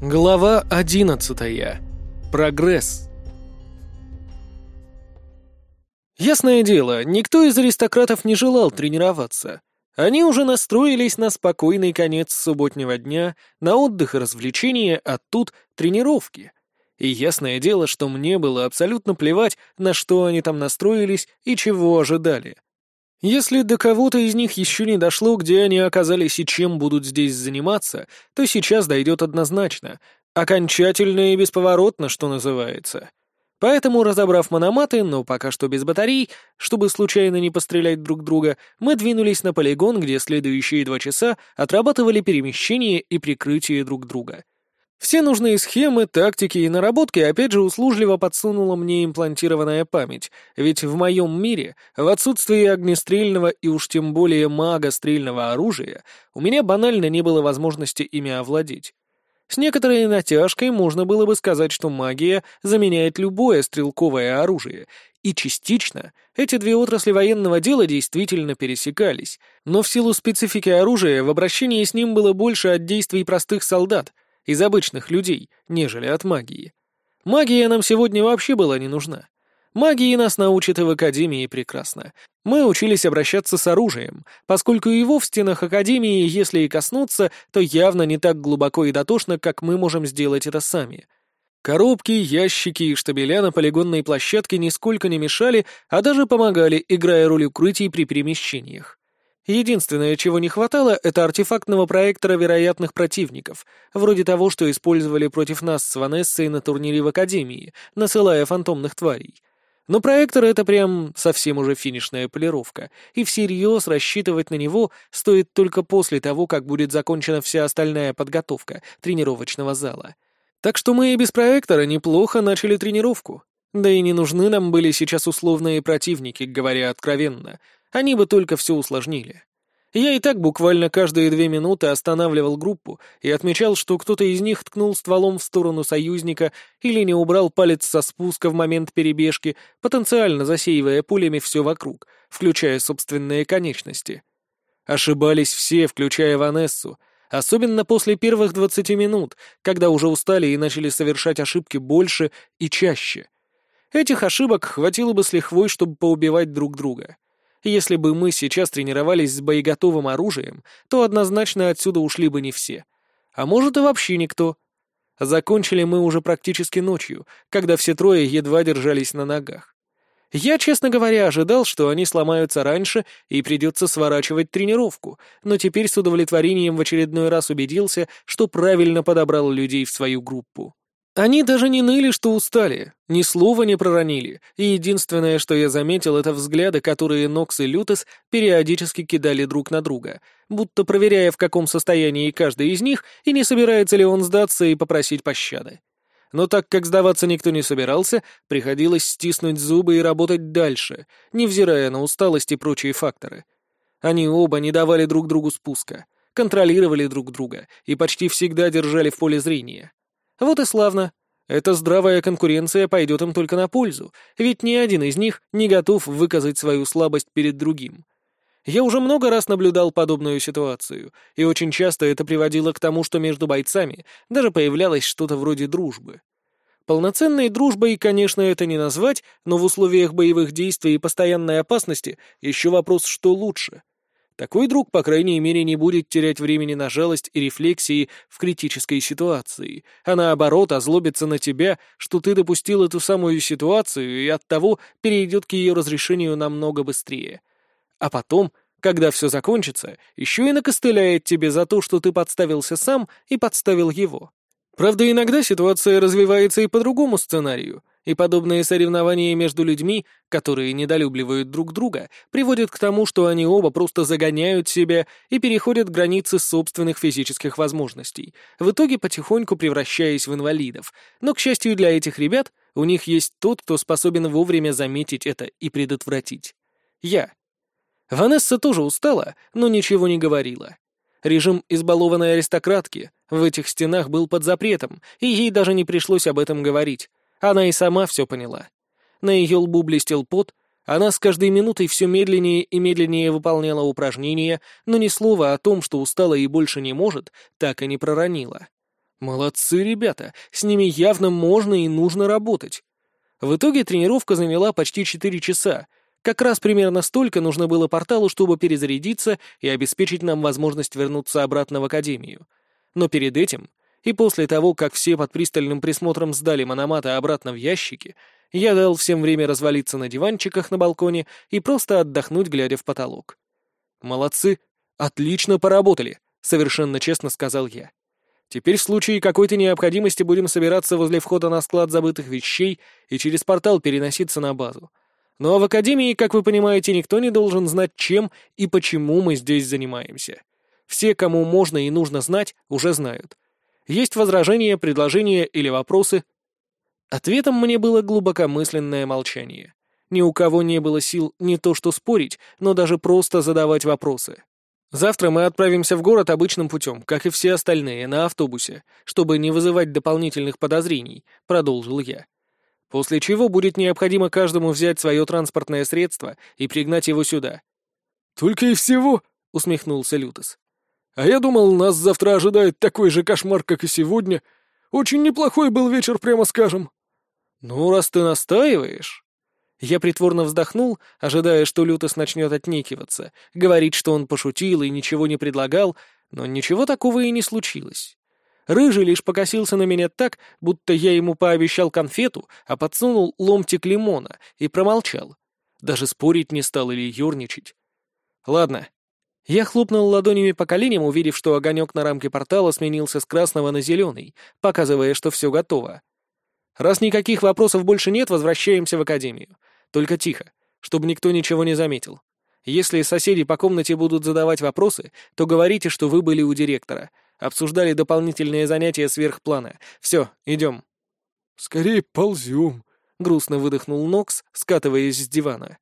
Глава одиннадцатая. Прогресс. Ясное дело, никто из аристократов не желал тренироваться. Они уже настроились на спокойный конец субботнего дня, на отдых и развлечения, а тут тренировки. И ясное дело, что мне было абсолютно плевать, на что они там настроились и чего ожидали. Если до кого-то из них еще не дошло, где они оказались и чем будут здесь заниматься, то сейчас дойдет однозначно. Окончательно и бесповоротно, что называется. Поэтому, разобрав мономаты, но пока что без батарей, чтобы случайно не пострелять друг друга, мы двинулись на полигон, где следующие два часа отрабатывали перемещение и прикрытие друг друга — все нужные схемы, тактики и наработки опять же услужливо подсунула мне имплантированная память, ведь в моем мире, в отсутствии огнестрельного и уж тем более мага-стрельного оружия, у меня банально не было возможности ими овладеть. С некоторой натяжкой можно было бы сказать, что магия заменяет любое стрелковое оружие, и частично эти две отрасли военного дела действительно пересекались, но в силу специфики оружия в обращении с ним было больше от действий простых солдат — из обычных людей, нежели от магии. Магия нам сегодня вообще была не нужна. Магии нас научат и в Академии прекрасно. Мы учились обращаться с оружием, поскольку его в стенах Академии, если и коснуться, то явно не так глубоко и дотошно, как мы можем сделать это сами. Коробки, ящики и штабеля на полигонной площадке нисколько не мешали, а даже помогали, играя роль укрытий при перемещениях. Единственное, чего не хватало, это артефактного проектора вероятных противников, вроде того, что использовали против нас с Ванессой на турнире в Академии, насылая фантомных тварей. Но проектор — это прям совсем уже финишная полировка, и всерьез рассчитывать на него стоит только после того, как будет закончена вся остальная подготовка тренировочного зала. Так что мы и без проектора неплохо начали тренировку. Да и не нужны нам были сейчас условные противники, говоря откровенно — они бы только все усложнили. Я и так буквально каждые две минуты останавливал группу и отмечал, что кто-то из них ткнул стволом в сторону союзника или не убрал палец со спуска в момент перебежки, потенциально засеивая пулями все вокруг, включая собственные конечности. Ошибались все, включая Ванессу, особенно после первых двадцати минут, когда уже устали и начали совершать ошибки больше и чаще. Этих ошибок хватило бы с лихвой, чтобы поубивать друг друга. Если бы мы сейчас тренировались с боеготовым оружием, то однозначно отсюда ушли бы не все. А может и вообще никто. Закончили мы уже практически ночью, когда все трое едва держались на ногах. Я, честно говоря, ожидал, что они сломаются раньше и придется сворачивать тренировку, но теперь с удовлетворением в очередной раз убедился, что правильно подобрал людей в свою группу. Они даже не ныли, что устали, ни слова не проронили, и единственное, что я заметил, это взгляды, которые Нокс и Лютес периодически кидали друг на друга, будто проверяя, в каком состоянии каждый из них, и не собирается ли он сдаться и попросить пощады. Но так как сдаваться никто не собирался, приходилось стиснуть зубы и работать дальше, невзирая на усталость и прочие факторы. Они оба не давали друг другу спуска, контролировали друг друга и почти всегда держали в поле зрения. Вот и славно. Эта здравая конкуренция пойдет им только на пользу, ведь ни один из них не готов выказать свою слабость перед другим. Я уже много раз наблюдал подобную ситуацию, и очень часто это приводило к тому, что между бойцами даже появлялось что-то вроде дружбы. Полноценной дружбой, конечно, это не назвать, но в условиях боевых действий и постоянной опасности еще вопрос, что лучше — такой друг, по крайней мере, не будет терять времени на жалость и рефлексии в критической ситуации, а наоборот озлобится на тебя, что ты допустил эту самую ситуацию и оттого перейдет к ее разрешению намного быстрее. А потом, когда все закончится, еще и накостыляет тебе за то, что ты подставился сам и подставил его. Правда, иногда ситуация развивается и по другому сценарию — и подобные соревнования между людьми, которые недолюбливают друг друга, приводят к тому, что они оба просто загоняют себя и переходят границы собственных физических возможностей, в итоге потихоньку превращаясь в инвалидов. Но, к счастью для этих ребят, у них есть тот, кто способен вовремя заметить это и предотвратить. Я. Ванесса тоже устала, но ничего не говорила. Режим избалованной аристократки в этих стенах был под запретом, и ей даже не пришлось об этом говорить. Она и сама все поняла. На ее лбу блестел пот, она с каждой минутой все медленнее и медленнее выполняла упражнения, но ни слова о том, что устала и больше не может, так и не проронила. Молодцы ребята, с ними явно можно и нужно работать. В итоге тренировка заняла почти 4 часа. Как раз примерно столько нужно было порталу, чтобы перезарядиться и обеспечить нам возможность вернуться обратно в Академию. Но перед этим, и после того, как все под пристальным присмотром сдали мономаты обратно в ящики, я дал всем время развалиться на диванчиках на балконе и просто отдохнуть, глядя в потолок. «Молодцы! Отлично поработали!» — совершенно честно сказал я. Теперь в случае какой-то необходимости будем собираться возле входа на склад забытых вещей и через портал переноситься на базу. А в Академии, как вы понимаете, никто не должен знать, чем и почему мы здесь занимаемся. Все, кому можно и нужно знать, уже знают. Есть возражения, предложения или вопросы? Ответом мне было глубокомысленное молчание. Ни у кого не было сил не то что спорить, но даже просто задавать вопросы. Завтра мы отправимся в город обычным путем, как и все остальные, на автобусе, чтобы не вызывать дополнительных подозрений», — продолжил я. «После чего будет необходимо каждому взять свое транспортное средство и пригнать его сюда». «Только и всего?» — усмехнулся Лютос. «А я думал, нас завтра ожидает такой же кошмар, как и сегодня. Очень неплохой был вечер, прямо скажем». «Ну, раз ты настаиваешь...» Я притворно вздохнул, ожидая, что Лютос начнет отнекиваться, говорить, что он пошутил и ничего не предлагал, но ничего такого и не случилось. Рыжий лишь покосился на меня так, будто я ему пообещал конфету, а подсунул ломтик лимона и промолчал. Даже спорить не стал или ерничать. Ладно. Я хлопнул ладонями по коленям, увидев, что огонек на рамке портала сменился с красного на зеленый, показывая, что все готово. Раз никаких вопросов больше нет, возвращаемся в академию. Только тихо, чтобы никто ничего не заметил. Если соседи по комнате будут задавать вопросы, то говорите, что вы были у директора. Обсуждали дополнительные занятия сверх плана. Все, идем. «Скорее ползем», — грустно выдохнул Нокс, скатываясь с дивана.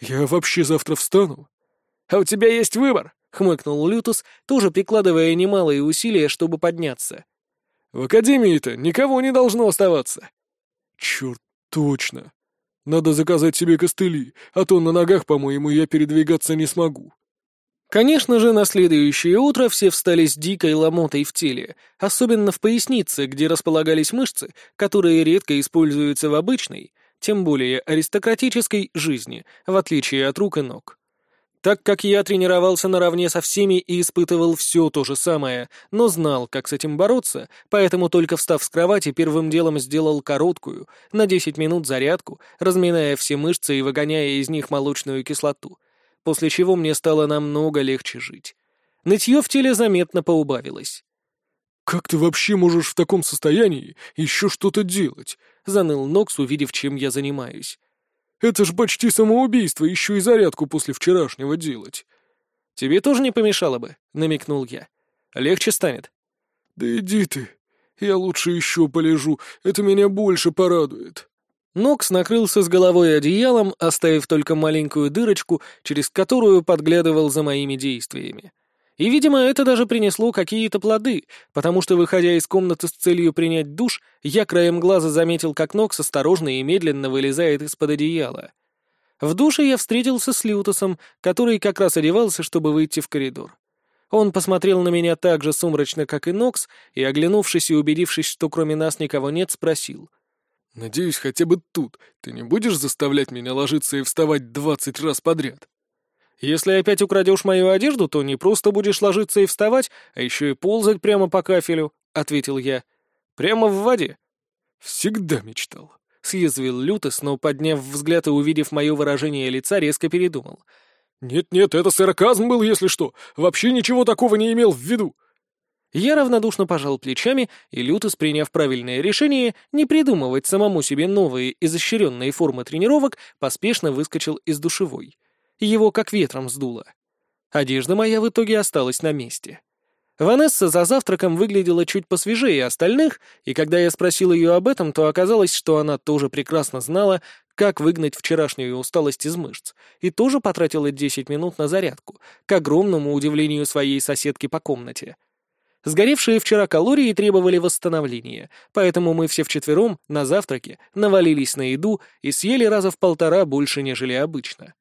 «Я вообще завтра встану». «А у тебя есть выбор», — хмыкнул Лютус, тоже прикладывая немалые усилия, чтобы подняться. «В академии-то никого не должно оставаться». «Черт, точно. Надо заказать себе костыли, а то на ногах, по-моему, я передвигаться не смогу». Конечно же, на следующее утро все встали с дикой ломотой в теле, особенно в пояснице, где располагались мышцы, которые редко используются в обычной, тем более аристократической жизни, в отличие от рук и ног. Так как я тренировался наравне со всеми и испытывал все то же самое, но знал, как с этим бороться, поэтому только встав с кровати, первым делом сделал короткую, на 10 минут зарядку, разминая все мышцы и выгоняя из них молочную кислоту, после чего мне стало намного легче жить. Нытье в теле заметно поубавилось. «Как ты вообще можешь в таком состоянии еще что-то делать?» — заныл Нокс, увидев, чем я занимаюсь. Это ж почти самоубийство, еще и зарядку после вчерашнего делать. Тебе тоже не помешало бы, намекнул я. Легче станет. Да иди ты. Я лучше еще полежу, это меня больше порадует. Нокс накрылся с головой одеялом, оставив только маленькую дырочку, через которую подглядывал за моими действиями. И, видимо, это даже принесло какие-то плоды, потому что, выходя из комнаты с целью принять душ, я краем глаза заметил, как Нокс осторожно и медленно вылезает из-под одеяла. В душе я встретился с Лютосом, который как раз одевался, чтобы выйти в коридор. Он посмотрел на меня так же сумрачно, как и Нокс, и, оглянувшись и убедившись, что кроме нас никого нет, спросил. «Надеюсь, хотя бы тут ты не будешь заставлять меня ложиться и вставать двадцать раз подряд?» Если опять украдешь мою одежду, то не просто будешь ложиться и вставать, а еще и ползать прямо по кафелю», — ответил я. «Прямо в воде». «Всегда мечтал», — съязвил Лютес, но, подняв взгляд и увидев мое выражение лица, резко передумал. «Нет-нет, это сарказм был, если что. Вообще ничего такого не имел в виду». Я равнодушно пожал плечами, и Лютес, приняв правильное решение не придумывать самому себе новые изощренные формы тренировок, поспешно выскочил из душевой. Его как ветром сдуло. Одежда моя в итоге осталась на месте. Ванесса за завтраком выглядела чуть посвежее остальных, и когда я спросил ее об этом, то оказалось, что она тоже прекрасно знала, как выгнать вчерашнюю усталость из мышц, и тоже потратила 10 минут на зарядку, к огромному удивлению своей соседки по комнате. Сгоревшие вчера калории требовали восстановления, поэтому мы все вчетвером на завтраке навалились на еду и съели раза в полтора больше, нежели обычно.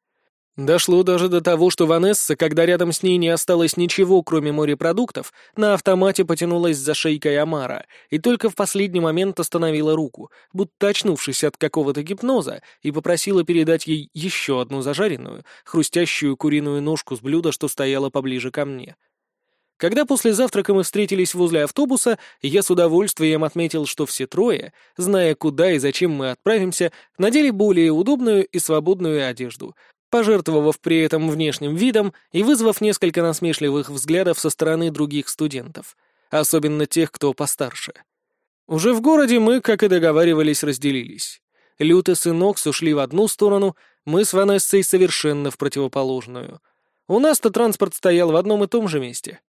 Дошло даже до того, что Ванесса, когда рядом с ней не осталось ничего, кроме морепродуктов, на автомате потянулась за шейкой Амара и только в последний момент остановила руку, будто очнувшись от какого-то гипноза, и попросила передать ей еще одну зажаренную, хрустящую куриную ножку с блюда, что стояло поближе ко мне. Когда после завтрака мы встретились возле автобуса, я с удовольствием отметил, что все трое, зная, куда и зачем мы отправимся, надели более удобную и свободную одежду, пожертвовав при этом внешним видом и вызвав несколько насмешливых взглядов со стороны других студентов, особенно тех, кто постарше. Уже в городе мы, как и договаривались, разделились. Лютес и Нокс ушли в одну сторону, мы с Ванессой совершенно в противоположную. У нас-то транспорт стоял в одном и том же месте.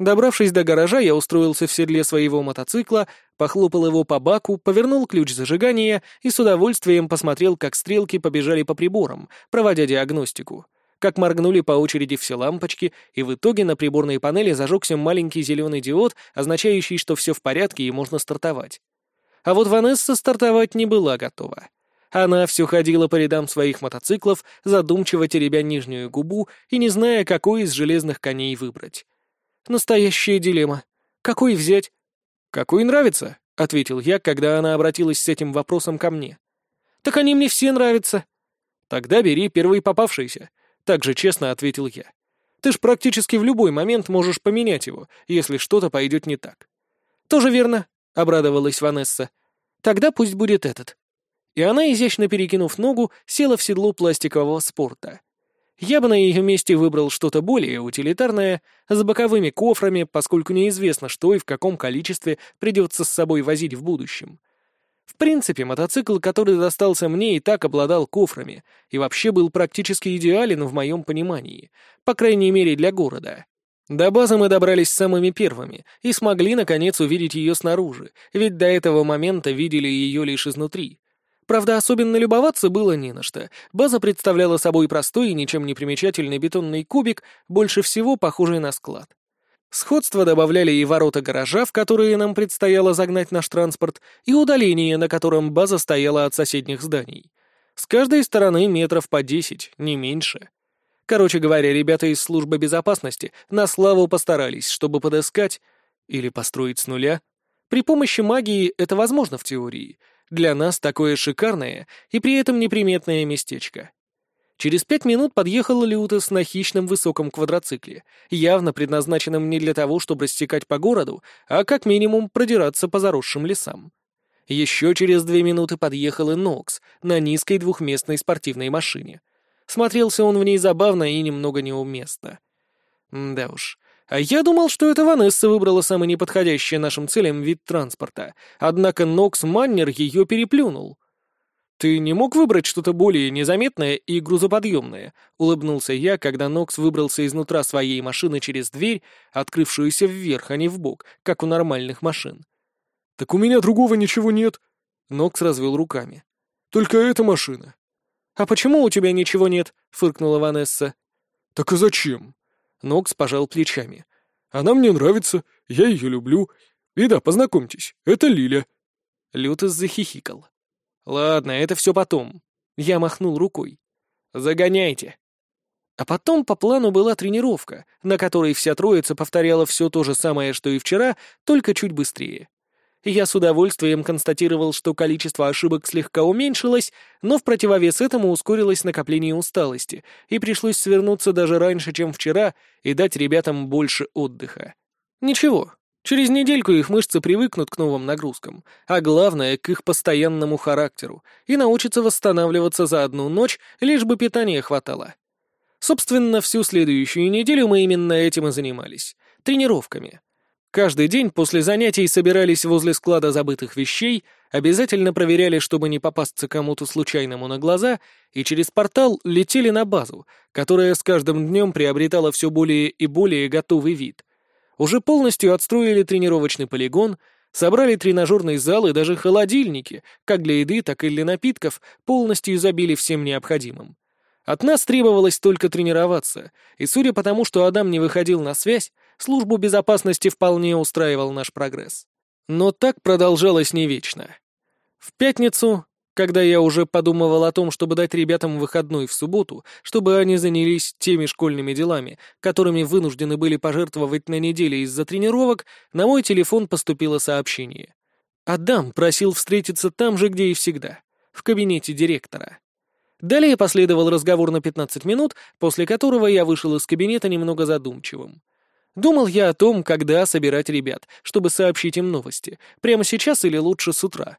Добравшись до гаража, я устроился в седле своего мотоцикла, похлопал его по баку, повернул ключ зажигания и с удовольствием посмотрел, как стрелки побежали по приборам, проводя диагностику. Как моргнули по очереди все лампочки, и в итоге на приборной панели зажегся маленький зеленый диод, означающий, что все в порядке и можно стартовать. А вот Ванесса стартовать не была готова. Она все ходила по рядам своих мотоциклов, задумчиво теребя нижнюю губу и не зная, какой из железных коней выбрать. Настоящая дилемма. Какой взять? Какой нравится, ответил я, когда она обратилась с этим вопросом ко мне. Так они мне все нравятся. Тогда бери первый попавшийся, так же честно ответил я. Ты ж практически в любой момент можешь поменять его, если что-то пойдет не так. Тоже верно, обрадовалась Ванесса. Тогда пусть будет этот. И она, изящно перекинув ногу, села в седло пластикового спорта. Я бы на ее месте выбрал что-то более утилитарное, с боковыми кофрами, поскольку неизвестно, что и в каком количестве придется с собой возить в будущем. В принципе, мотоцикл, который достался мне, и так обладал кофрами, и вообще был практически идеален в моем понимании, по крайней мере для города. До базы мы добрались самыми первыми и смогли, наконец, увидеть ее снаружи, ведь до этого момента видели ее лишь изнутри. Правда, особенно любоваться было не на что. База представляла собой простой и ничем не примечательный бетонный кубик, больше всего похожий на склад. Сходство добавляли и ворота гаража, в которые нам предстояло загнать наш транспорт, и удаление, на котором база стояла от соседних зданий. С каждой стороны метров по десять, не меньше. Короче говоря, ребята из службы безопасности на славу постарались, чтобы подыскать или построить с нуля. При помощи магии это возможно в теории — для нас такое шикарное и при этом неприметное местечко. Через пять минут подъехал Лютес на хищном высоком квадроцикле, явно предназначенном не для того, чтобы растекать по городу, а как минимум продираться по заросшим лесам. Еще через две минуты подъехал и Нокс на низкой двухместной спортивной машине. Смотрелся он в ней забавно и немного неуместно. Да уж, я думал, что это Ванесса выбрала самый неподходящий нашим целям вид транспорта, однако Нокс Маннер ее переплюнул. «Ты не мог выбрать что-то более незаметное и грузоподъемное?» — улыбнулся я, когда Нокс выбрался изнутра своей машины через дверь, открывшуюся вверх, а не вбок, как у нормальных машин. «Так у меня другого ничего нет», — Нокс развел руками. «Только эта машина». «А почему у тебя ничего нет?» — фыркнула Ванесса. «Так и зачем?» Нокс пожал плечами. «Она мне нравится, я ее люблю. И да, познакомьтесь, это Лиля». Лютос захихикал. «Ладно, это все потом». Я махнул рукой. «Загоняйте». А потом по плану была тренировка, на которой вся троица повторяла все то же самое, что и вчера, только чуть быстрее я с удовольствием констатировал, что количество ошибок слегка уменьшилось, но в противовес этому ускорилось накопление усталости, и пришлось свернуться даже раньше, чем вчера, и дать ребятам больше отдыха. Ничего, через недельку их мышцы привыкнут к новым нагрузкам, а главное — к их постоянному характеру, и научатся восстанавливаться за одну ночь, лишь бы питания хватало. Собственно, всю следующую неделю мы именно этим и занимались — тренировками — Каждый день после занятий собирались возле склада забытых вещей, обязательно проверяли, чтобы не попасться кому-то случайному на глаза, и через портал летели на базу, которая с каждым днем приобретала все более и более готовый вид. Уже полностью отстроили тренировочный полигон, собрали тренажерный зал и даже холодильники, как для еды, так и для напитков, полностью забили всем необходимым. От нас требовалось только тренироваться, и судя по тому, что Адам не выходил на связь, службу безопасности вполне устраивал наш прогресс. Но так продолжалось не вечно. В пятницу Когда я уже подумывал о том, чтобы дать ребятам выходной в субботу, чтобы они занялись теми школьными делами, которыми вынуждены были пожертвовать на неделе из-за тренировок, на мой телефон поступило сообщение. Адам просил встретиться там же, где и всегда, в кабинете директора. Далее последовал разговор на 15 минут, после которого я вышел из кабинета немного задумчивым. Думал я о том, когда собирать ребят, чтобы сообщить им новости, прямо сейчас или лучше с утра.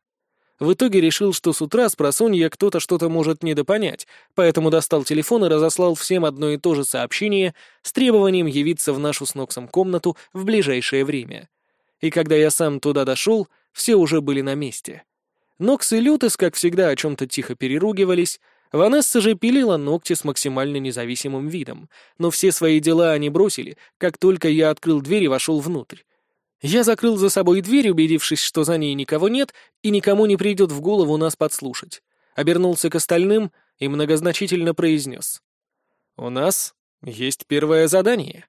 В итоге решил, что с утра с просонья кто-то что-то может недопонять, поэтому достал телефон и разослал всем одно и то же сообщение с требованием явиться в нашу с Ноксом комнату в ближайшее время. И когда я сам туда дошел, все уже были на месте. Нокс и Лютес, как всегда, о чем-то тихо переругивались, Ванесса же пилила ногти с максимально независимым видом, но все свои дела они бросили, как только я открыл дверь и вошел внутрь. Я закрыл за собой дверь, убедившись, что за ней никого нет и никому не придет в голову нас подслушать. Обернулся к остальным и многозначительно произнес. «У нас есть первое задание».